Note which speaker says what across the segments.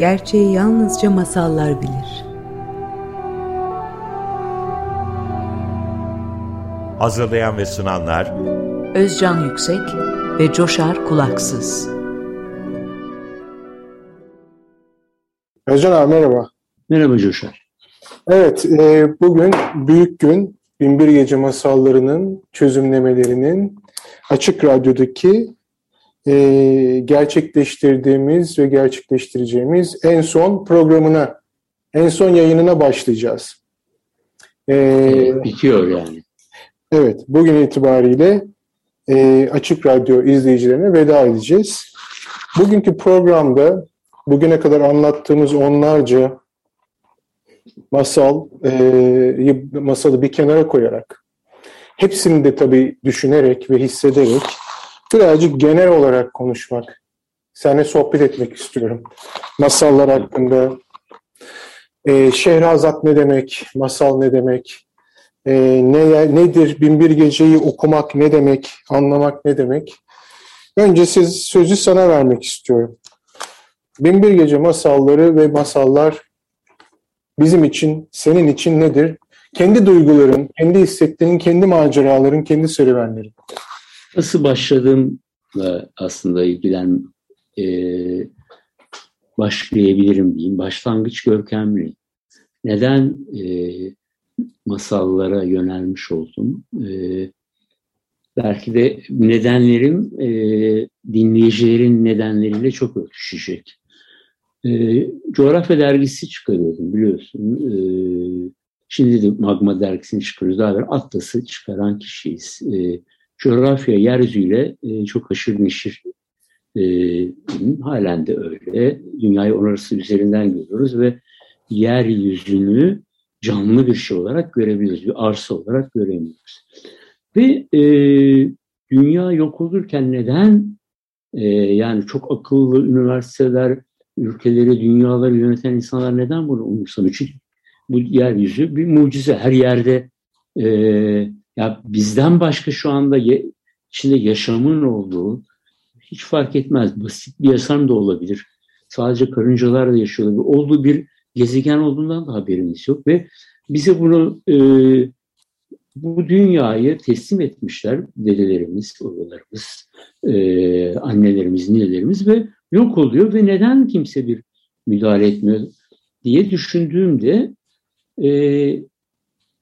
Speaker 1: Gerçeği yalnızca masallar bilir.
Speaker 2: Hazırlayan ve sunanlar
Speaker 1: Özcan Yüksek ve Coşar Kulaksız.
Speaker 3: Özcan abi merhaba.
Speaker 4: Merhaba Coşar.
Speaker 3: Evet, e, bugün büyük gün Binbir Gece masallarının çözümlemelerinin Açık Radyo'daki e, gerçekleştirdiğimiz ve gerçekleştireceğimiz en son programına, en son yayınına başlayacağız.
Speaker 4: E, bitiyor yani.
Speaker 3: Evet, bugün itibariyle e, Açık Radyo izleyicilerine veda edeceğiz. Bugünkü programda bugüne kadar anlattığımız onlarca masal e, masalı bir kenara koyarak hepsini de tabii düşünerek ve hissederek birazcık genel olarak konuşmak, seninle sohbet etmek istiyorum. Masallar hakkında, e, Şehrazat ne demek, masal ne demek, e, ne nedir, Binbir Gece'yi okumak ne demek, anlamak ne demek. Önce siz sözü sana vermek istiyorum. Binbir Gece masalları ve masallar bizim için, senin için nedir? Kendi duyguların, kendi hissettiğin, kendi maceraların, kendi serüvenlerin.
Speaker 4: Nasıl başladığımla aslında ilgilen e, başlayabilirim diyeyim. Başlangıç görkemli. Neden e, masallara yönelmiş oldum? E, belki de nedenlerim e, dinleyicilerin nedenleriyle çok örtüşecek. E, coğrafya dergisi çıkarıyordum biliyorsun. E, şimdi de Magma dergisini çıkarıyoruz. Daha evvel Atlas'ı çıkaran kişiyiz. E, coğrafya yeryüzüyle e, çok aşırı neşir e, halen de öyle. Dünyayı onarısı üzerinden görüyoruz ve yeryüzünü canlı bir şey olarak görebiliyoruz. Bir arsa olarak göremiyoruz. Ve e, dünya yok olurken neden e, yani çok akıllı üniversiteler, ülkeleri, dünyaları yöneten insanlar neden bunu umursamıyor? Çünkü bu yeryüzü bir mucize. Her yerde e, ya bizden başka şu anda ye, içinde yaşamın olduğu hiç fark etmez. Basit bir yaşam da olabilir. Sadece karıncalar da yaşıyor Olduğu bir gezegen olduğundan da haberimiz yok ve bize bunu e, bu dünyayı teslim etmişler dedelerimiz, babalarımız, e, annelerimiz, ninelerimiz ve yok oluyor ve neden kimse bir müdahale etmiyor diye düşündüğümde e,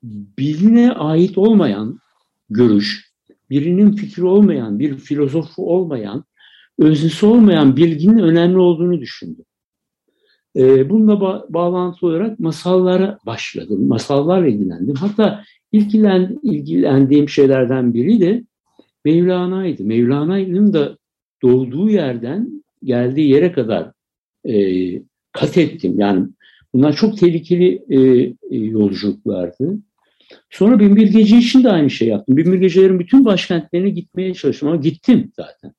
Speaker 4: biline ait olmayan görüş, birinin fikri olmayan, bir filozofu olmayan, öznesi olmayan bilginin önemli olduğunu düşündüm. E, bununla ba- bağlantılı olarak masallara başladım, masallarla ilgilendim. Hatta ilgilen, ilgilendiğim şeylerden biri de Mevlana'ydı. Mevlana'nın da doğduğu yerden geldiği yere kadar e, kat ettim. Yani bunlar çok tehlikeli e, e, yolculuklardı. Sonra Binbir Gece için de aynı şey yaptım. Binbir Gecelerin bütün başkentlerine gitmeye çalıştım ama gittim zaten.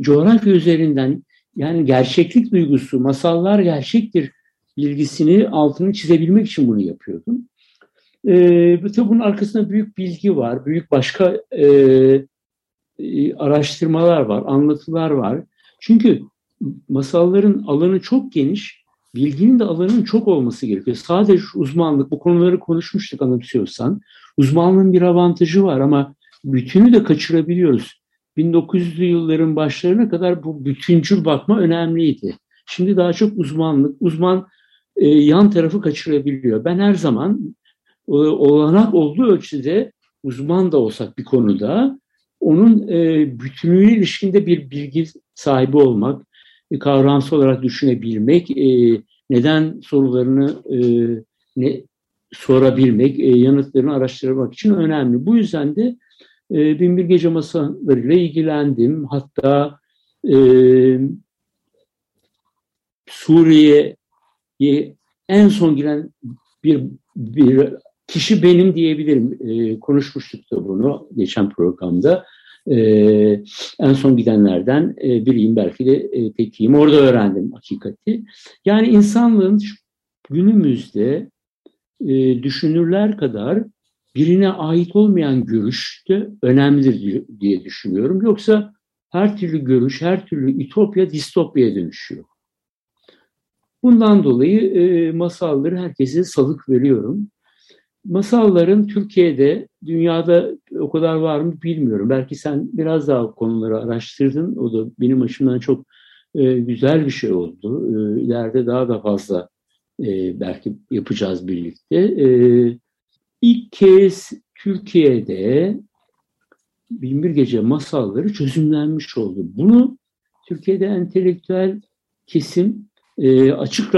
Speaker 4: Coğrafya üzerinden yani gerçeklik duygusu, masallar gerçektir bilgisini altını çizebilmek için bunu yapıyordum. Ee, tabii bunun arkasında büyük bilgi var, büyük başka e, araştırmalar var, anlatılar var. Çünkü masalların alanı çok geniş, bilginin de alanının çok olması gerekiyor. Sadece uzmanlık, bu konuları konuşmuştuk anımsıyorsan. Uzmanlığın bir avantajı var ama bütünü de kaçırabiliyoruz. 1900'lü yılların başlarına kadar bu bütüncül bakma önemliydi. Şimdi daha çok uzmanlık, uzman e, yan tarafı kaçırabiliyor. Ben her zaman e, olanak olduğu ölçüde uzman da olsak bir konuda onun e, bütünlüğüne ilişkinde bir bilgi sahibi olmak, e, kavramsal olarak düşünebilmek, e, neden sorularını e, ne, sorabilmek, e, yanıtlarını araştırmak için önemli. Bu yüzden de e, Binbir Gece masalarıyla ilgilendim. Hatta e, Suriye'ye en son giren bir, bir kişi benim diyebilirim. E, konuşmuştuk da bunu geçen programda. E, en son gidenlerden e, biriyim belki de e, tekiyim. Orada öğrendim hakikati. Yani insanlığın günümüzde e, düşünürler kadar birine ait olmayan görüş de önemlidir diye düşünüyorum. Yoksa her türlü görüş, her türlü ütopya distopyaya dönüşüyor. Bundan dolayı e, masalları herkese salık veriyorum. Masalların Türkiye'de, dünyada o kadar var mı bilmiyorum. Belki sen biraz daha konuları araştırdın. O da benim açımdan çok e, güzel bir şey oldu. E, ileride daha da fazla e, belki yapacağız birlikte. E, ilk kez Türkiye'de Binbir Gece masalları çözümlenmiş oldu. Bunu Türkiye'de entelektüel kesim e, açık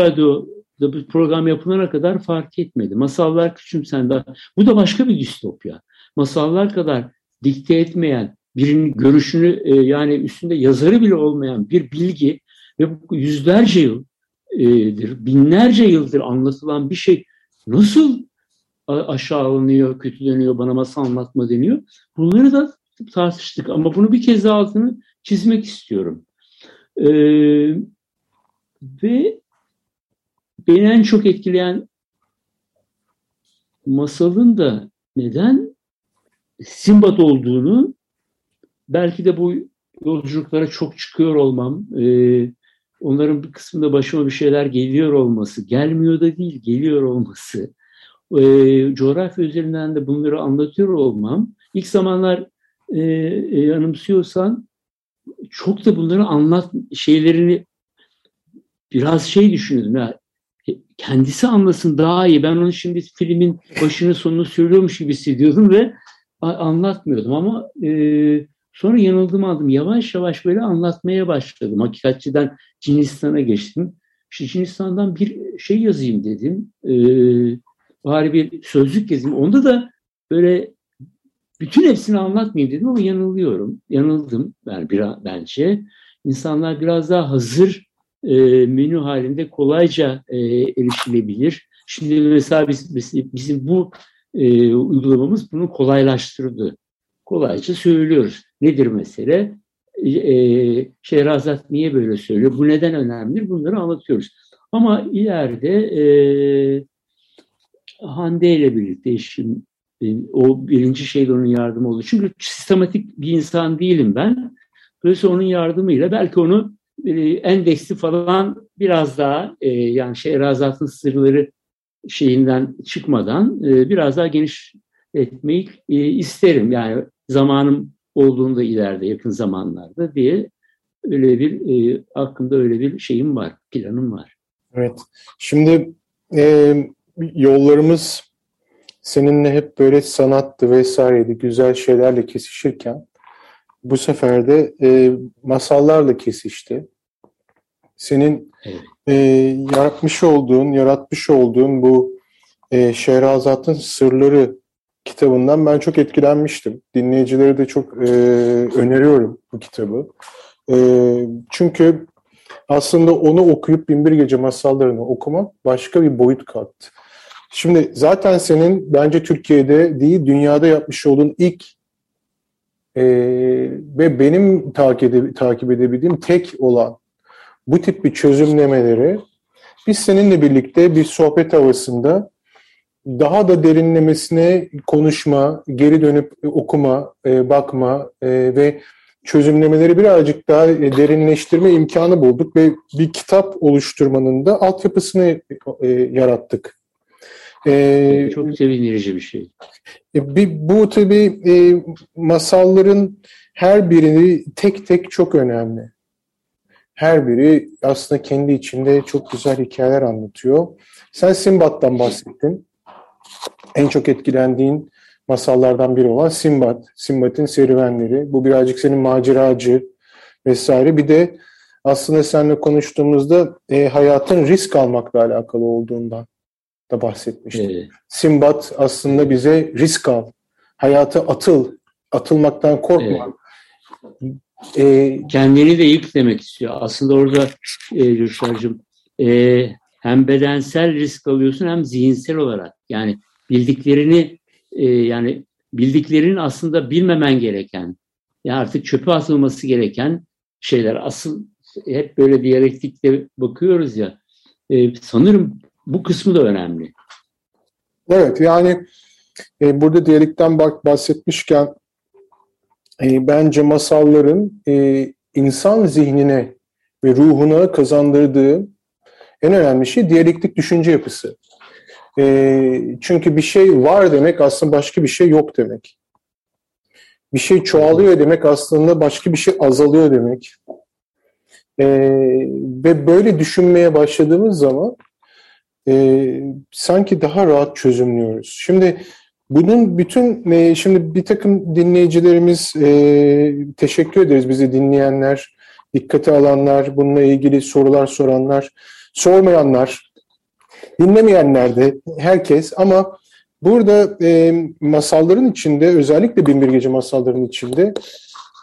Speaker 4: radyoda bir program yapılana kadar fark etmedi. Masallar küçümsendi. Bu da başka bir distopya. Masallar kadar dikte etmeyen, birinin görüşünü e, yani üstünde yazarı bile olmayan bir bilgi ve bu yüzlerce yıldır, binlerce yıldır anlatılan bir şey nasıl aşağılanıyor, kötüleniyor, bana masal anlatma deniyor. Bunları da tartıştık ama bunu bir kez altını çizmek istiyorum. Ee, ve beni en çok etkileyen masalın da neden Simbat olduğunu belki de bu yolculuklara çok çıkıyor olmam, e, onların bir kısmında başıma bir şeyler geliyor olması, gelmiyor da değil, geliyor olması, e, coğrafya üzerinden de bunları anlatıyor olmam, ilk zamanlar e, e, yanımsıyorsan çok da bunları anlat şeylerini biraz şey düşünüyordum ya kendisi anlasın daha iyi. Ben onu şimdi filmin başını sonunu söylüyormuş gibi hissediyordum ve anlatmıyordum ama e, sonra yanıldığımı aldım. Yavaş yavaş böyle anlatmaya başladım. Hakikatçiden Cinistan'a geçtim. İşte Cinistan'dan bir şey yazayım dedim. E, bari bir sözlük yazayım. Onda da böyle bütün hepsini anlatmayayım dedim ama yanılıyorum. Yanıldım yani biraz, bence. İnsanlar biraz daha hazır e, menü halinde kolayca e, erişilebilir. Şimdi mesela biz, biz, bizim bu e, uygulamamız bunu kolaylaştırdı. Kolayca söylüyoruz. Nedir mesele? E, e, Şehrazat niye böyle söylüyor? Bu neden önemlidir? Bunları anlatıyoruz. Ama ileride e, Hande ile birlikte eşim e, o birinci şeyde onun yardımı oldu. Çünkü sistematik bir insan değilim ben. Dolayısıyla onun yardımıyla belki onu e, endeksli falan biraz daha e, yani Şehrazat'ın sırları şeyinden çıkmadan e, biraz daha geniş etmeyi e, isterim. Yani zamanım olduğunda ileride yakın zamanlarda diye öyle bir e, aklımda öyle bir şeyim var, planım var.
Speaker 3: Evet. Şimdi e, yollarımız seninle hep böyle sanattı vesaireydi, güzel şeylerle kesişirken bu sefer de e, masallarla kesişti. Senin evet. e, yaratmış olduğun, yaratmış olduğun bu e, Şehrazat'ın Sırları kitabından ben çok etkilenmiştim. Dinleyicilere de çok e, öneriyorum bu kitabı. E, çünkü aslında onu okuyup Binbir Gece masallarını okumak başka bir boyut kattı. Şimdi zaten senin bence Türkiye'de değil dünyada yapmış olduğun ilk e, ve benim takip, ede, takip edebildiğim tek olan bu tip bir çözümlemeleri biz seninle birlikte bir sohbet havasında daha da derinlemesine konuşma, geri dönüp okuma, e, bakma e, ve çözümlemeleri birazcık daha derinleştirme imkanı bulduk ve bir kitap oluşturmanın da altyapısını e, yarattık.
Speaker 4: Ee, Çok sevindirici bir şey.
Speaker 3: E, bir, bu tabii e, masalların her birini tek tek çok önemli. Her biri aslında kendi içinde çok güzel hikayeler anlatıyor. Sen Simbat'tan bahsettin. En çok etkilendiğin masallardan biri olan Simbat. Simbat'in serüvenleri. Bu birazcık senin maceracı vesaire. Bir de aslında seninle konuştuğumuzda e, hayatın risk almakla alakalı olduğundan da bahsetmiştim. Evet. Simbat aslında bize risk al, hayata atıl, atılmaktan korkma.
Speaker 4: Evet. Ee, Kendini de yık demek istiyor. Aslında orada e, Rüşar'cığım e, hem bedensel risk alıyorsun hem zihinsel olarak. Yani bildiklerini e, yani bildiklerinin aslında bilmemen gereken yani artık çöpe atılması gereken şeyler. Asıl hep böyle diyalektikte bakıyoruz ya e, sanırım bu kısmı da önemli.
Speaker 3: Evet yani e, burada diyelikten bak bahsetmişken e, bence masalların e, insan zihnine ve ruhuna kazandırdığı en önemli şey diyalektik düşünce yapısı. E, çünkü bir şey var demek aslında başka bir şey yok demek. Bir şey çoğalıyor demek aslında başka bir şey azalıyor demek. E, ve böyle düşünmeye başladığımız zaman e, sanki daha rahat çözümlüyoruz. Şimdi bunun bütün, e, şimdi bir takım dinleyicilerimiz e, teşekkür ederiz bizi dinleyenler, dikkate alanlar, bununla ilgili sorular soranlar, sormayanlar, dinlemeyenler de herkes ama burada e, masalların içinde özellikle Binbir Gece masallarının içinde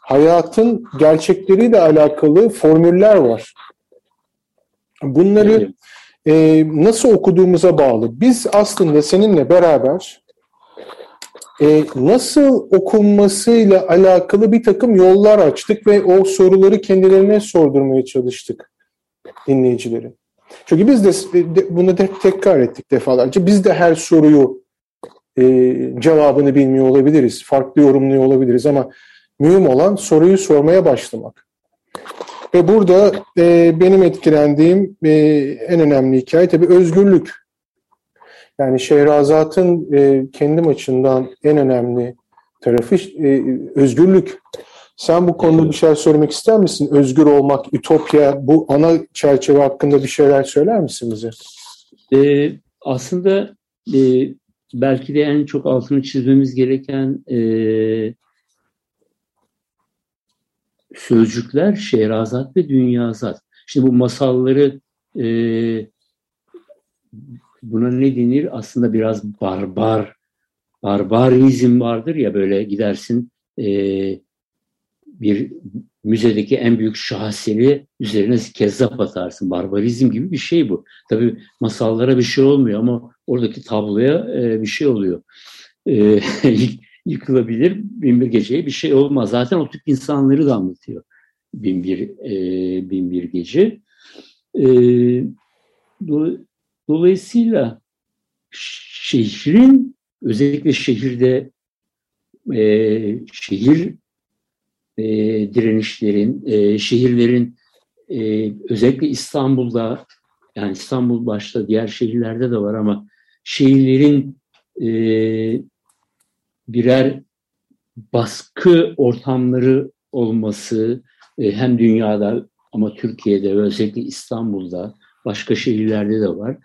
Speaker 3: hayatın gerçekleriyle alakalı formüller var. Bunları e, nasıl okuduğumuza bağlı. Biz aslında seninle beraber e, nasıl okunmasıyla alakalı bir takım yollar açtık ve o soruları kendilerine sordurmaya çalıştık dinleyicileri. Çünkü biz de, de bunu de, tekrar ettik defalarca. Biz de her soruyu e, cevabını bilmiyor olabiliriz, farklı yorumluyor olabiliriz ama mühim olan soruyu sormaya başlamak. Ve burada e, benim etkilendiğim e, en önemli hikaye tabii özgürlük. Yani Şehrazat'ın e, kendim açımdan en önemli tarafı e, özgürlük. Sen bu konuda bir şeyler söylemek ister misin? Özgür olmak, ütopya, bu ana çerçeve hakkında bir şeyler söyler misin bize?
Speaker 4: Ee, aslında e, belki de en çok altını çizmemiz gereken e, sözcükler Şehrazat ve Dünyazat. Şimdi bu masalları e, buna ne denir? Aslında biraz barbar, barbarizm vardır ya böyle gidersin e, bir müzedeki en büyük şaheseri üzerine kezzap atarsın. Barbarizm gibi bir şey bu. Tabii masallara bir şey olmuyor ama oradaki tabloya e, bir şey oluyor. E, yıkılabilir. Binbir geceye bir şey olmaz. Zaten o tip insanları da anlatıyor. Binbir, e, binbir gece. E, do, dolayısıyla şehrin özellikle şehirde e, şehir e, direnişlerin, e, şehirlerin e, özellikle İstanbul'da yani İstanbul başta diğer şehirlerde de var ama şehirlerin e, birer baskı ortamları olması e, hem dünyada ama Türkiye'de ve özellikle İstanbul'da başka şehirlerde de var.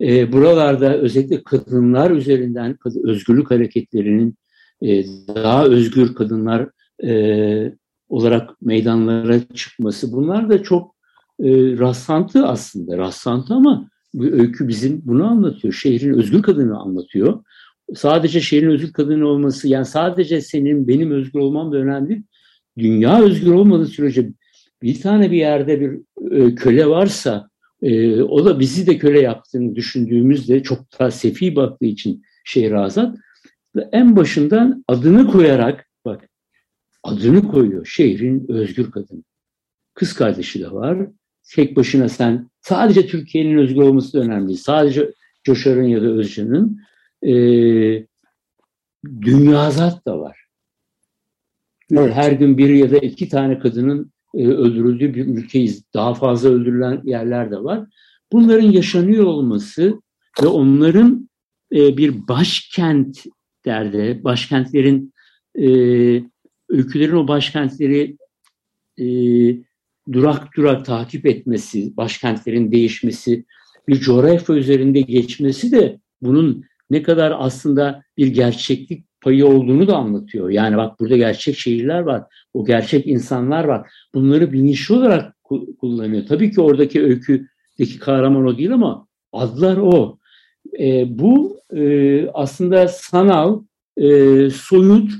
Speaker 4: E, buralarda özellikle kadınlar üzerinden özgürlük hareketlerinin e, daha özgür kadınlar olarak meydanlara çıkması bunlar da çok rastlantı aslında rastlantı ama bu öykü bizim bunu anlatıyor. Şehrin özgür kadını anlatıyor sadece şehrin özgür kadını olması yani sadece senin benim özgür olmam da önemli Dünya özgür olmadığı sürece bir tane bir yerde bir e, köle varsa e, o da bizi de köle yaptığını düşündüğümüzde çok daha sefi baktığı için Şehrazat en başından adını koyarak bak adını koyuyor şehrin özgür kadını. Kız kardeşi de var. Tek başına sen sadece Türkiye'nin özgür olması da önemli. Sadece Coşar'ın ya da Özcan'ın e, dünyazat da var. Evet. Her gün bir ya da iki tane kadının e, öldürüldüğü bir ülkeyiz. Daha fazla öldürülen yerler de var. Bunların yaşanıyor olması ve onların e, bir başkent derdi, başkentlerin e, öykülerin o başkentleri e, durak durak takip etmesi, başkentlerin değişmesi, bir coğrafya üzerinde geçmesi de bunun ne kadar aslında bir gerçeklik payı olduğunu da anlatıyor. Yani bak burada gerçek şehirler var, o gerçek insanlar var. Bunları bilinçli olarak kullanıyor. Tabii ki oradaki öyküdeki kahraman o değil ama adlar o. E, bu e, aslında sanal, e, soyut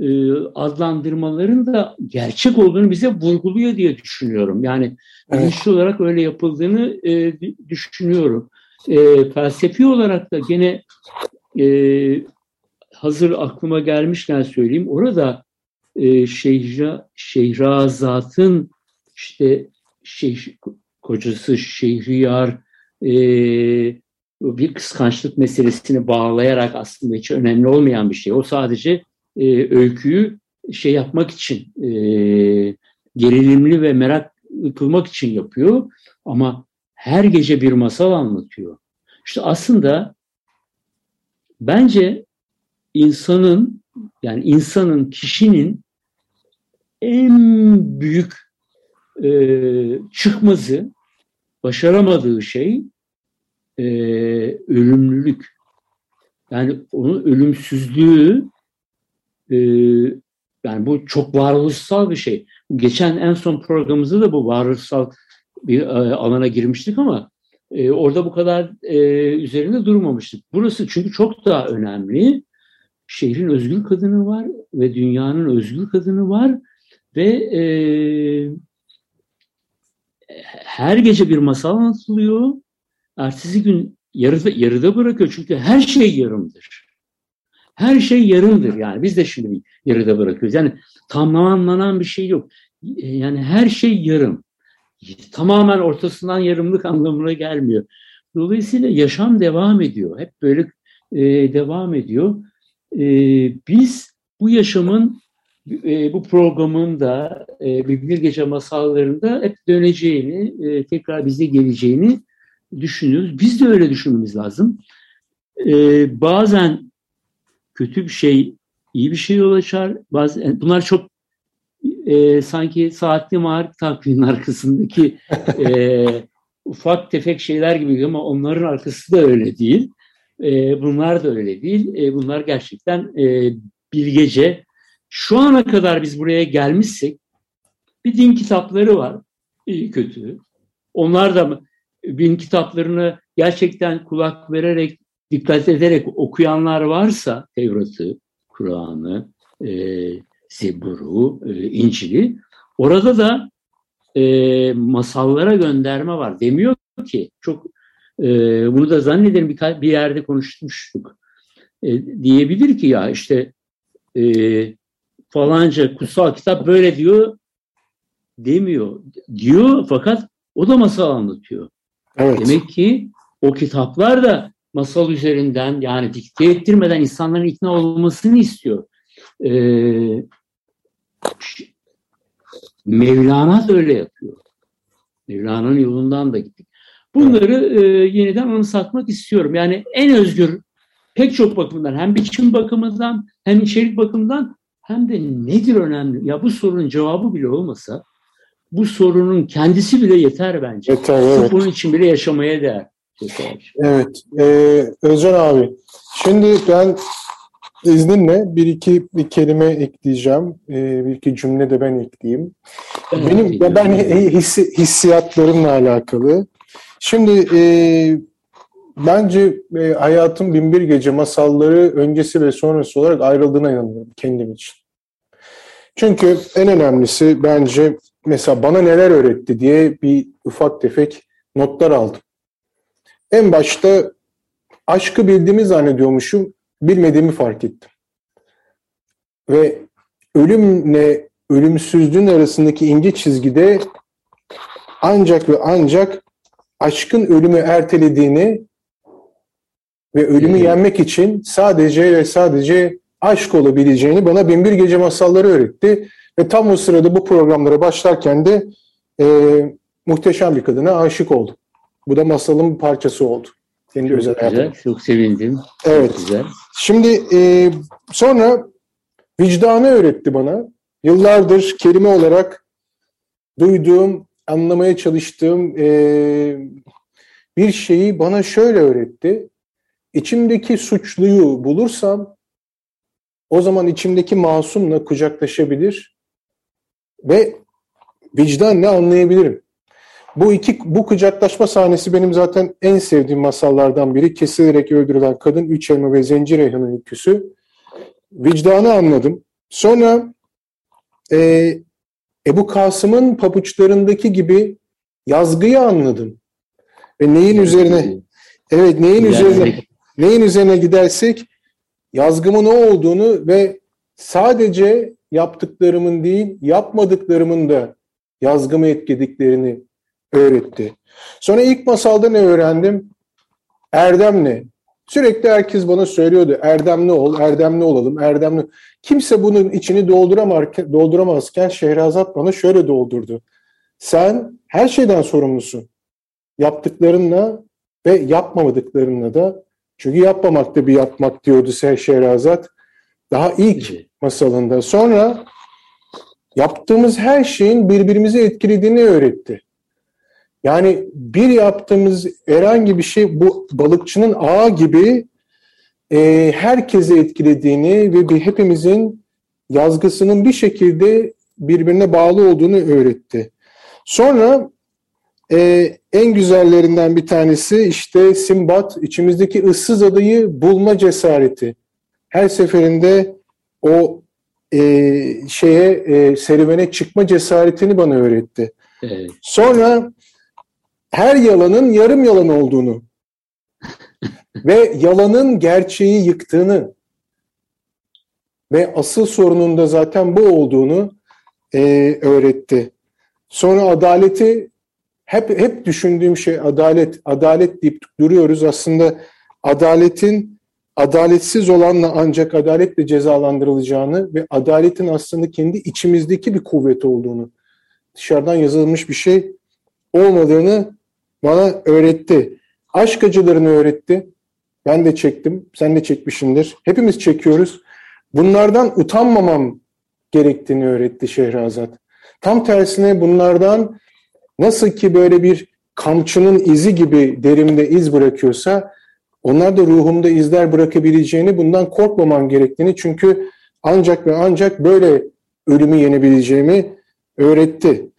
Speaker 4: e, adlandırmaların da gerçek olduğunu bize vurguluyor diye düşünüyorum. Yani evet. bilinçli olarak öyle yapıldığını e, düşünüyorum. E, felsefi olarak da gene e, hazır aklıma gelmişken söyleyeyim. Orada e, Şehra, Şehrazat'ın işte şeyh, kocası Şehriyar e, bir kıskançlık meselesini bağlayarak aslında hiç önemli olmayan bir şey. O sadece e, öyküyü şey yapmak için e, gerilimli ve merak kılmak için yapıyor. Ama her gece bir masal anlatıyor. İşte aslında bence insanın yani insanın kişinin en büyük e, çıkmazı başaramadığı şey e, ölümlülük. Yani onun ölümsüzlüğü e, yani bu çok varoluşsal bir şey. Geçen en son programımızda da bu varoluşsal bir e, alana girmiştik ama e, orada bu kadar e, üzerinde durmamıştık. Burası çünkü çok daha önemli. Şehrin özgür kadını var ve dünyanın özgür kadını var ve e, her gece bir masal anlatılıyor. Ertesi gün yarıda, yarıda bırakıyor çünkü her şey yarımdır. Her şey yarımdır yani biz de şimdi yarıda bırakıyoruz. Yani tamamlanan bir şey yok. Yani her şey yarım. Tamamen ortasından yarımlık anlamına gelmiyor. Dolayısıyla yaşam devam ediyor. Hep böyle e, devam ediyor. E, biz bu yaşamın e, bu programın da e, bir gece masallarında hep döneceğini, e, tekrar bize geleceğini düşünüyoruz. Biz de öyle düşünmemiz lazım. E, bazen kötü bir şey iyi bir şey yol açar. Bazen, bunlar çok e, sanki saatli mark takvimin arkasındaki e, ufak tefek şeyler gibi ama onların arkası da öyle değil. E, bunlar da öyle değil. E, bunlar gerçekten e, bilgece. Şu ana kadar biz buraya gelmişsek bir din kitapları var. iyi kötü. Onlar da din kitaplarını gerçekten kulak vererek, dikkat ederek okuyanlar varsa Tevrat'ı, Kur'an'ı, e, Zebur'u, e, İncil'i orada da e, masallara gönderme var. Demiyor ki çok e, bunu da zannederim bir, bir yerde konuşmuştuk. E, diyebilir ki ya işte e, falanca kutsal kitap böyle diyor demiyor. Diyor fakat o da masal anlatıyor. Evet. Demek ki o kitaplar da masal üzerinden yani dikte ettirmeden insanların ikna olmasını istiyor. Ee, Mevlana da öyle yapıyor. Mevlana'nın yolundan da gittik. Bunları e, yeniden anımsatmak istiyorum. Yani en özgür pek çok bakımdan hem biçim bakımından hem içerik bakımından hem de nedir önemli? Ya bu sorunun cevabı bile olmasa bu sorunun kendisi bile yeter bence. Yeter, evet. Bunun için bile yaşamaya değer.
Speaker 3: Evet. Ee, Özcan abi, şimdi ben izninle bir iki bir kelime ekleyeceğim. Ee, bir iki cümle de ben ekleyeyim. Benim ya ben hissi, hissiyatlarımla alakalı. Şimdi e, bence e, hayatım binbir gece masalları öncesi ve sonrası olarak ayrıldığına inanıyorum kendim için. Çünkü en önemlisi bence mesela bana neler öğretti diye bir ufak tefek notlar aldım. En başta aşkı bildiğimi zannediyormuşum, bilmediğimi fark ettim. Ve ölümle ölümsüzlüğün arasındaki ince çizgide ancak ve ancak aşkın ölümü ertelediğini ve ölümü yenmek için sadece ve sadece aşk olabileceğini bana Binbir Gece Masalları öğretti. Ve tam o sırada bu programlara başlarken de e, muhteşem bir kadına aşık oldum. Bu da masalın bir parçası oldu.
Speaker 4: Kendi çok özel güzel, hayatım. çok sevindim.
Speaker 3: Evet. Çok güzel. Şimdi e, sonra vicdanı öğretti bana. Yıllardır kelime olarak duyduğum, anlamaya çalıştığım e, bir şeyi bana şöyle öğretti. İçimdeki suçluyu bulursam o zaman içimdeki masumla kucaklaşabilir ve vicdanla anlayabilirim. Bu iki bu kucaklaşma sahnesi benim zaten en sevdiğim masallardan biri. Kesilerek öldürülen kadın, üç elma ve zencir reyhanın öyküsü. Vicdanı anladım. Sonra e, Ebu Kasım'ın pabuçlarındaki gibi yazgıyı anladım. Ve neyin üzerine evet neyin üzerine neyin üzerine gidersek yazgımın o olduğunu ve sadece yaptıklarımın değil, yapmadıklarımın da yazgımı etkilediklerini öğretti. Sonra ilk masalda ne öğrendim? Erdemli. Sürekli herkes bana söylüyordu erdemli ol, erdemli olalım, erdemli. Kimse bunun içini dolduramazken, Şehrazat bana şöyle doldurdu. Sen her şeyden sorumlusun. yaptıklarınla ve yapmamadıklarınla da çünkü yapmamak da bir yapmak diyordu Şehrazat. Daha ilk masalında. Sonra yaptığımız her şeyin birbirimizi etkilediğini öğretti. Yani bir yaptığımız herhangi bir şey bu balıkçının ağı gibi e, herkese etkilediğini ve bir hepimizin yazgısının bir şekilde birbirine bağlı olduğunu öğretti. Sonra e, en güzellerinden bir tanesi işte Simbat, içimizdeki ıssız adayı bulma cesareti. Her seferinde o e, şeye e, serüvene çıkma cesaretini bana öğretti. Evet. Sonra her yalanın yarım yalan olduğunu ve yalanın gerçeği yıktığını ve asıl sorunun da zaten bu olduğunu e, öğretti. Sonra adaleti hep hep düşündüğüm şey adalet, adalet deyip duruyoruz. Aslında adaletin adaletsiz olanla ancak adaletle cezalandırılacağını ve adaletin aslında kendi içimizdeki bir kuvvet olduğunu, dışarıdan yazılmış bir şey olmadığını bana öğretti. Aşk acılarını öğretti. Ben de çektim, sen de çekmişsindir. Hepimiz çekiyoruz. Bunlardan utanmamam gerektiğini öğretti Şehrazat. Tam tersine bunlardan nasıl ki böyle bir kamçının izi gibi derimde iz bırakıyorsa onlar da ruhumda izler bırakabileceğini, bundan korkmamam gerektiğini çünkü ancak ve ancak böyle ölümü yenebileceğimi öğretti.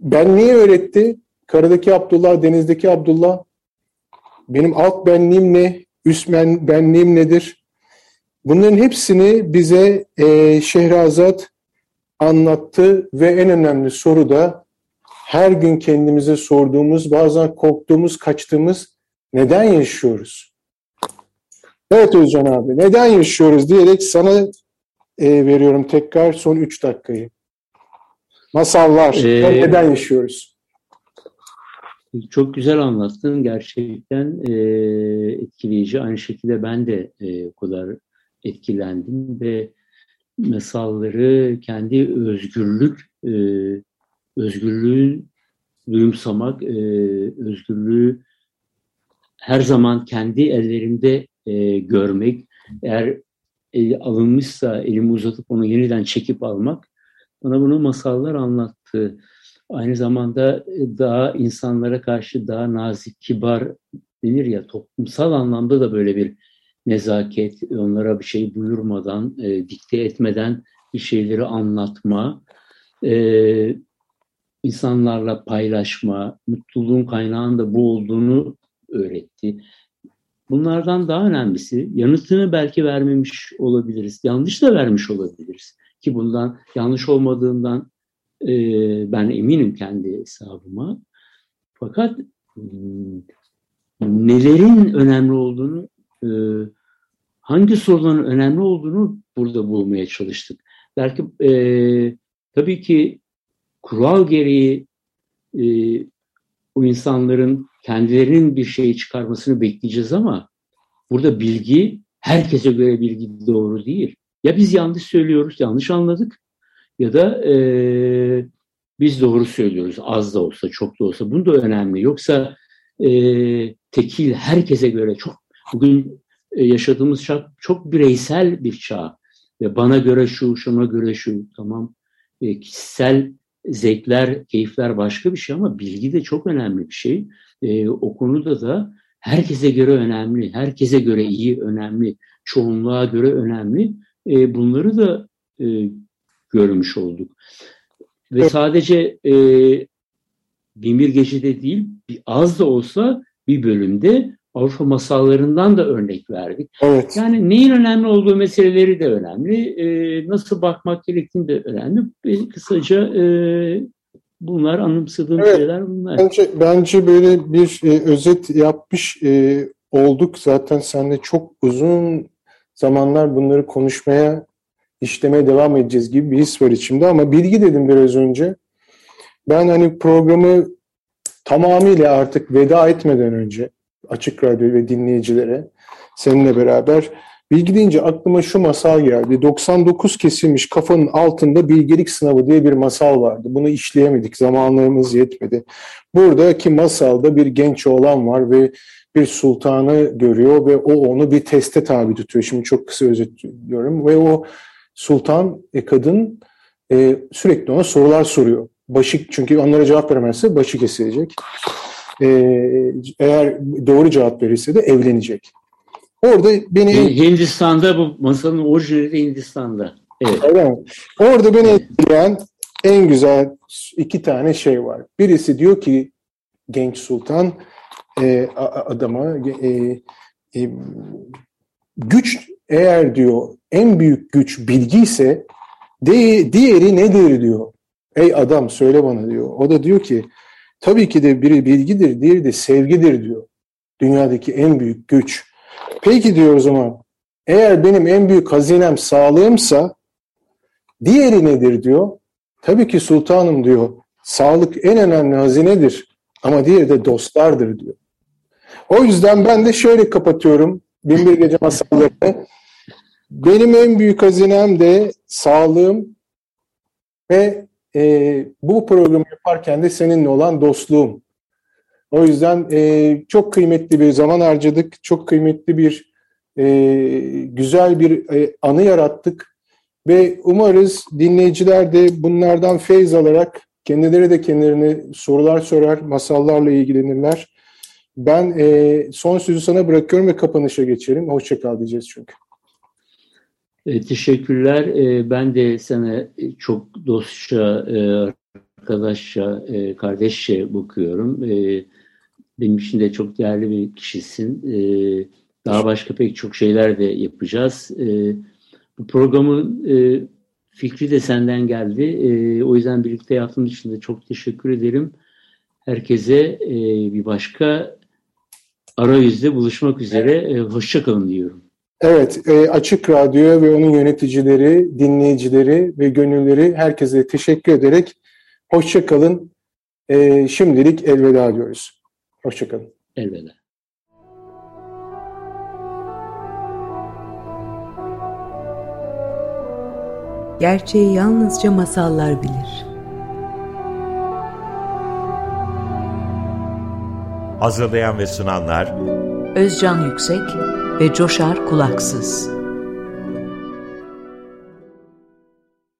Speaker 3: Ben niye öğretti? Karadaki Abdullah, denizdeki Abdullah. Benim alt benliğim ne? Üst ben, benliğim nedir? Bunların hepsini bize e, Şehrazat anlattı ve en önemli soru da her gün kendimize sorduğumuz, bazen korktuğumuz, kaçtığımız neden yaşıyoruz? Evet Özcan abi, neden yaşıyoruz diyerek sana e, veriyorum tekrar son 3 dakikayı. Masallar, ee, neden yaşıyoruz?
Speaker 4: Çok güzel anlattın. Gerçekten e, etkileyici. Aynı şekilde ben de e, o kadar etkilendim ve masalları kendi özgürlük, e, özgürlüğü duyumsamak, e, özgürlüğü her zaman kendi ellerimde e, görmek, eğer el alınmışsa elimi uzatıp onu yeniden çekip almak, bana bunu masallar anlattı. Aynı zamanda daha insanlara karşı daha nazik, kibar denir ya toplumsal anlamda da böyle bir nezaket, onlara bir şey buyurmadan, e, dikte etmeden bir şeyleri anlatma, e, insanlarla paylaşma, mutluluğun kaynağının da bu olduğunu öğretti. Bunlardan daha önemlisi yanıtını belki vermemiş olabiliriz, yanlış da vermiş olabiliriz. Ki bundan yanlış olmadığından e, ben eminim kendi hesabıma. Fakat hmm, nelerin önemli olduğunu e, hangi soruların önemli olduğunu burada bulmaya çalıştık. Belki e, tabii ki kural gereği e, o insanların kendilerinin bir şeyi çıkarmasını bekleyeceğiz ama burada bilgi herkese göre bilgi doğru değil. Ya biz yanlış söylüyoruz, yanlış anladık ya da e, biz doğru söylüyoruz az da olsa çok da olsa. Bu da önemli. Yoksa e, tekil herkese göre çok bugün e, yaşadığımız çağ çok bireysel bir çağ. Ve bana göre şu, şuna göre şu tamam. E, kişisel zevkler, keyifler başka bir şey ama bilgi de çok önemli bir şey. E, o konuda da herkese göre önemli, herkese göre iyi, önemli, çoğunluğa göre önemli. E, bunları da e, görmüş olduk. Ve sadece e, Binbir Gece'de değil, bir az da olsa bir bölümde Avrupa masallarından da örnek verdik. Evet. Yani neyin önemli olduğu meseleleri de önemli. E, nasıl bakmak gerektiğini de önemli. E, kısaca e, bunlar anımsadığım evet. şeyler bunlar.
Speaker 3: Bence, bence böyle bir e, özet yapmış e, olduk. Zaten seninle çok uzun zamanlar bunları konuşmaya, işlemeye devam edeceğiz gibi bir his var içimde. Ama bilgi dedim biraz önce. Ben hani programı tamamıyla artık veda etmeden önce Açık Radyo ve dinleyicilere seninle beraber Bilgi deyince aklıma şu masal geldi. 99 kesilmiş kafanın altında bilgelik sınavı diye bir masal vardı. Bunu işleyemedik, zamanlarımız yetmedi. Buradaki masalda bir genç oğlan var ve bir sultanı görüyor ve o onu bir teste tabi tutuyor. Şimdi çok kısa özetliyorum. Ve o sultan, e, kadın e, sürekli ona sorular soruyor. Başı, çünkü onlara cevap veremezse başı kesilecek. E, eğer doğru cevap verirse de evlenecek. Orada beni...
Speaker 4: Hindistan'da bu masanın orijinali de Hindistan'da. Evet.
Speaker 3: Öyle? Orada beni etkileyen en güzel iki tane şey var. Birisi diyor ki genç sultan e, adama e, e, güç eğer diyor en büyük güç bilgi ise de, diğeri nedir diyor. Ey adam söyle bana diyor. O da diyor ki tabii ki de biri bilgidir, diğeri de sevgidir diyor. Dünyadaki en büyük güç. Peki diyor o zaman eğer benim en büyük hazinem sağlığımsa diğeri nedir diyor. Tabii ki sultanım diyor. Sağlık en önemli hazinedir ama diğeri de dostlardır diyor. O yüzden ben de şöyle kapatıyorum Binbir Gece masallarını. Benim en büyük hazinem de sağlığım ve e, bu programı yaparken de seninle olan dostluğum. O yüzden e, çok kıymetli bir zaman harcadık. Çok kıymetli bir e, güzel bir e, anı yarattık. Ve umarız dinleyiciler de bunlardan feyz alarak kendileri de kendilerine sorular sorar, masallarla ilgilenirler. Ben e, son sözü sana bırakıyorum ve kapanışa geçelim. Hoşçakal diyeceğiz çünkü.
Speaker 4: E, teşekkürler. E, ben de sana çok dostça, e, arkadaşça, e, kardeşçe bakıyorum. E, benim için de çok değerli bir kişisin. E, daha başka pek çok şeyler de yapacağız. E, bu programın e, fikri de senden geldi. E, o yüzden birlikte yaptığım için de çok teşekkür ederim. Herkese e, bir başka arayüzde buluşmak üzere. E, Hoşçakalın diyorum.
Speaker 3: Evet, e, Açık Radyo ve onun yöneticileri, dinleyicileri ve gönülleri herkese teşekkür ederek hoşçakalın. E, şimdilik elveda diyoruz. Hoşçakalın.
Speaker 4: Elveda.
Speaker 1: Gerçeği yalnızca masallar bilir.
Speaker 2: Hazırlayan ve sunanlar
Speaker 1: Özcan Yüksek ve Coşar Kulaksız.